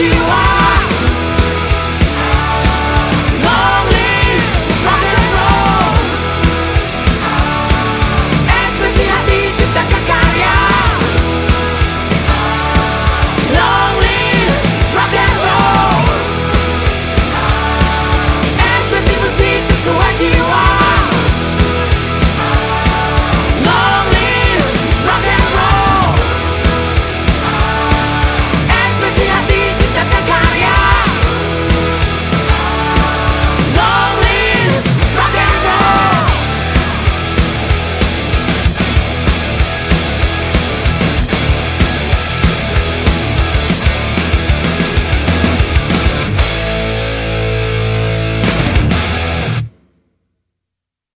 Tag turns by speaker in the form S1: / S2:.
S1: you